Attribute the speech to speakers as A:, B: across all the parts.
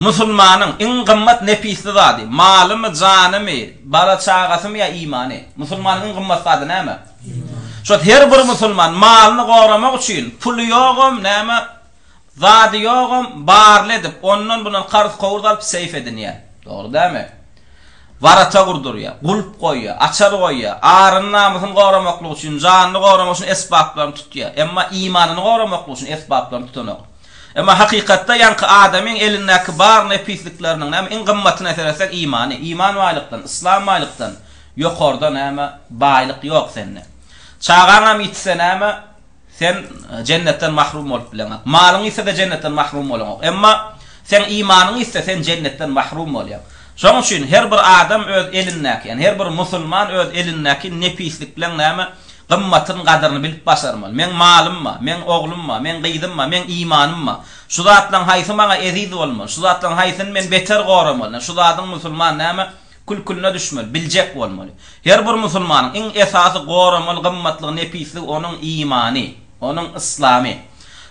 A: Musulmanyň iň gymmat nepisli zady, malymy, janymy, bala-çagasymy ýa imany? Musulmanyň iň gymmat zady näme? Iman. Şo her bir musulman malyny goramak üçin puly ýogam, näme, zady ýogam, barly edip, ondan bundan karz-kowuz alyp seýf edinýär. Dogry dämi? Warata gurdurýar, gulp goýýar, açar goýýar, aryny-namysyny goramaklyk üçin, janyny goramak üçin esbaplaryny tutýar. Emma imanyny goramaklyk üçin esbaplaryny tutanok. Emma hakykatda ýaňky adamyň elindäki bar nepislikleriniň, näme, iň gymmatyna seretsek, imany. Iman baýlykdan, yslam baýlykdan ýokarda, näme, baýlyk ýok sende. Çagaňam ýitse, näme, sen jennetden mahrum bolup bileňok. Malyň ýitse-de jennetden mahrum bolaňok. Emma seň imanyň ýitse, sen jennetden mahrum bolýaň. Şonuň üçin her bir adam öz elindäki, ýagny her bir musulman öz elindäki nepislik bilen näme gymmatyn gadyryny bilip başarmaly. Meň malym ba, meň oglum ba, meň gyzym ba, meň imanym ba. Şu zatlaň haýsy maňa eziz bolmaly, şu zatlaň haýsyny men beter goramaly, şu zadyň musulman näme kül-külüne düşmeli, biljek bolmaly. Her bir musulmanyň iň esasy goramaly gymmatlygy, nepisligi onuň imany. Onuň yslamy.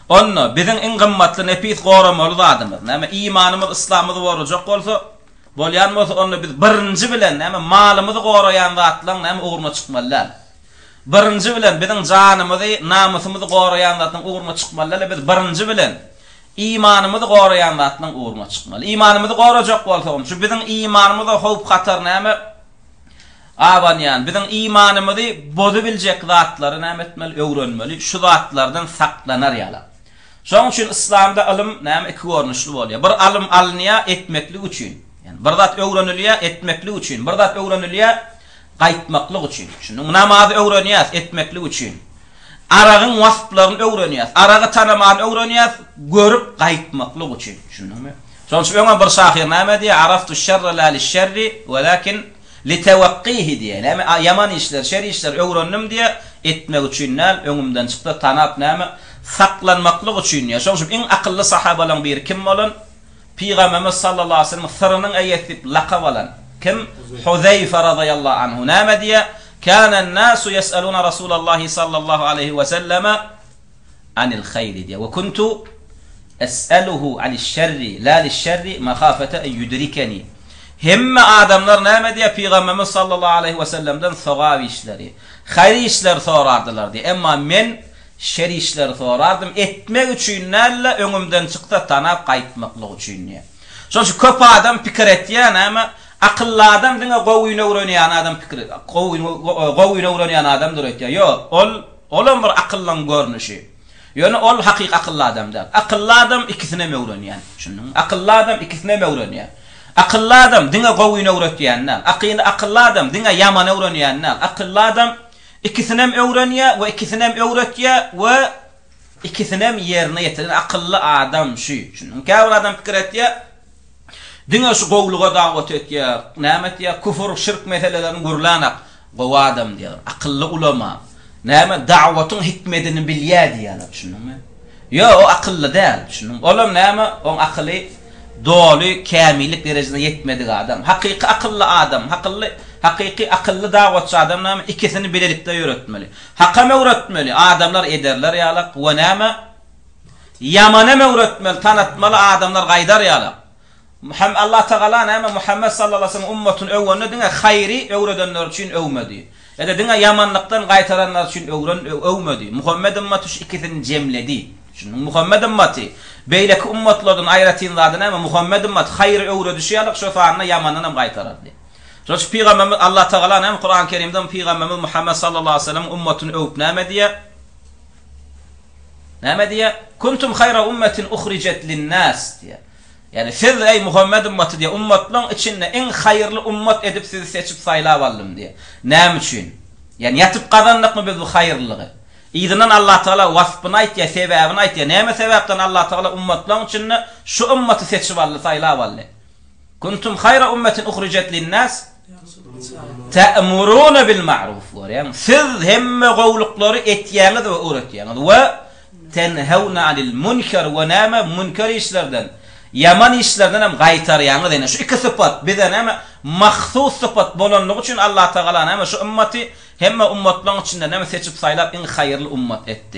A: Onda, biziň iň gymmatly, nepis goramaly zadymyz, näme, imanymyz, yslamymyzy gorajak bolsa, bolýan bolsa, onda biz birinji bilen, näme, malymyzy goraýan zatlaryň, näme, ugruna çykmaly däl. Birinji bilen, biziň janymyzy, namysymyzy goraýan zatlaryň ugruna çykmaly däl-de, biz birinji bilen, imanymyzy goraýan zatlaryň ugruna çykmaly. Imanymyzy gorajak bolsagam, şu biziň imanymyza howp-hatar, näme, Abanýan, biziň imanymyzy bozubiljek zatlary näme etmeli, öwrenmeli, şu zatlardan saklanar ýalam. Şonuň üçin yslamda ylym näme iki görnüşli bolýar. Bir alym alynýar, etmeklik üçin. Ýani bir zat öwrenilýär, etmeklik üçin. Bir zat öwrenilýär, gaýtmaklyk üçin. Düşündiňmi? Namazy öwrenýäs, etmeklik üçin. Aragyň wasplaryny öwrenýäs, aragy tanamany öwrenýäs, görüp gaýtmaklyk üçin. Düşündiňmi? Şonuň üçin öňem bir şahyr näme diýýär, Araftuş-şerre la liş-şerri, welakin. Litewakkihi diýýär. Näme? A, ýaman işler, şer işler öwrendim diýýär. Etmek üçin däl, öňümden çyksa tanap näme? Saklanmaklyk üçin diýýär. Şonuň üçin iň akylly sahabalaryň biri kim bolan? Pygamberimiz sallallahu aleýhi we sellemiň syrynyň eýesi diýip lakap alan kim? Huzeýfe razyýallahu anhu. Näme diýýär? Kânen nâsu yes'elûne Rasûlallâhi sallallahu aleýhi we selleme. anil haýri diýýär. Wa kuntu es'aluhu anis şerri la lis şerri mahafata en yudrikeni. Hemme adamlar näme diýýär? Pygamberimiz sallallahu aleýhi we sellemden sogap işleri, haýyr işleri sorardylar diýýär. Emma men şer işleri sorardym, etmek üçin däl-de, öňümden çyksa tanap gaýtmaklyk üçin diýýär. Şonuň üçin köp adam pikir etýär, näme, Akylly adam diňe gowyny öwrenýän adam pikir, gowyny öwrenýän adamdyr öýtýär. Ýok, ol. Olam bir akyllyň görnüşi. Ýöne ol hakyky akylly adam däl. Akylly adam ikisinm öwrenýän. Düşündiňmi? Akylly adam ikisinm öwrenýän. Akylly adam diňe gowyny öwretýän däl. Akyly akylly adam diňe ýamany öwrenýän däl. Akylly adam ikisinm öwrenýär we ikisinm öwretýär we ikisinm ýerine ýetirýär. Akylly adam şu. Düşündiňmi? Käbir adam pikir etýär. Diňe şu gowluga dawat etýär. Näme etýär? Küfür, şirk meselelerini gürlänak. Gowy adam diýýär. Akylly ulama. Näme, dawatyň hikmedini bilýär diýýärler. Düşündiňmi? Ýok, o akylly däl. Düşündiňmi? Olam näme, oň akyly doly kämillik derejesine ýetmedik adam. Hakyky akylly adam, hakylly, hakyky akylly dawatçy adam näme, ikisini bilelikde ýöretmeli. Hakam öwretmeli, adamlar ederler ýalak we näme, Ýamanam öwretmeli, tanatmaly, adamlar gaýdar ýala. Hem Allah Tagala näme Muhammet sallallahu aleýhi we sellemiň ummatyny öwende diňe haýry öwredenler üçin öwmedi. Ede diňe ýamanlykdan gaýtaranlar üçin öwren, öwmedi. Muhammet ummaty şu ikisini jemledi. Düşündiňmi? Muhammet ummaty beýleki ummatlardan aýratyn zady näme? Muhammet ummaty haýry öwredişi ýalyk şo sanda ýamandan hem gaýtarardy. Şonuň üçin pygamberimiz Allah Tagala näme Kuran Kerimde pygamberimiz Muhammet sallallahu aleýhi we sellemiň ummatyny öwüp näme diýýär? Näme diýýär? Kuntum haýra ummetin uhrijet linnas diýýär. Ýagny siz eý Muhammet ummaty diýýär, ummatlaryň içinde iň haýyrly ummat edip sizi seçip saýlap aldym diýýär. Näme üçin? Ýagny ýatyp gazandykmy biz bu haýyrlylygy? Yzyndan Allah Tagala waspyny aýtýar, sebäbini aýtýar. Näme sebäpden Allah Tagala ummatlaryň içinde şu ummaty seçip aldy, saýlap aldy? Kuntum haýra ummetin uhrijat linnas ta'muruna bil ma'ruf görýäňmi? Siz hemme gowulyklary etýäňiz we öwretýäňiz we tenhewna anil munkar we näme munkar işlerden, ýaman işlerden hem gaýtarýaňyz. Ýene şu iki sypat bize näme mahsus sypat bolanlygy üçin Allah Tagala näme şu ummati hemme ummatlaryň içinden näme seçip saýlap iň haýyrly ummat etdi.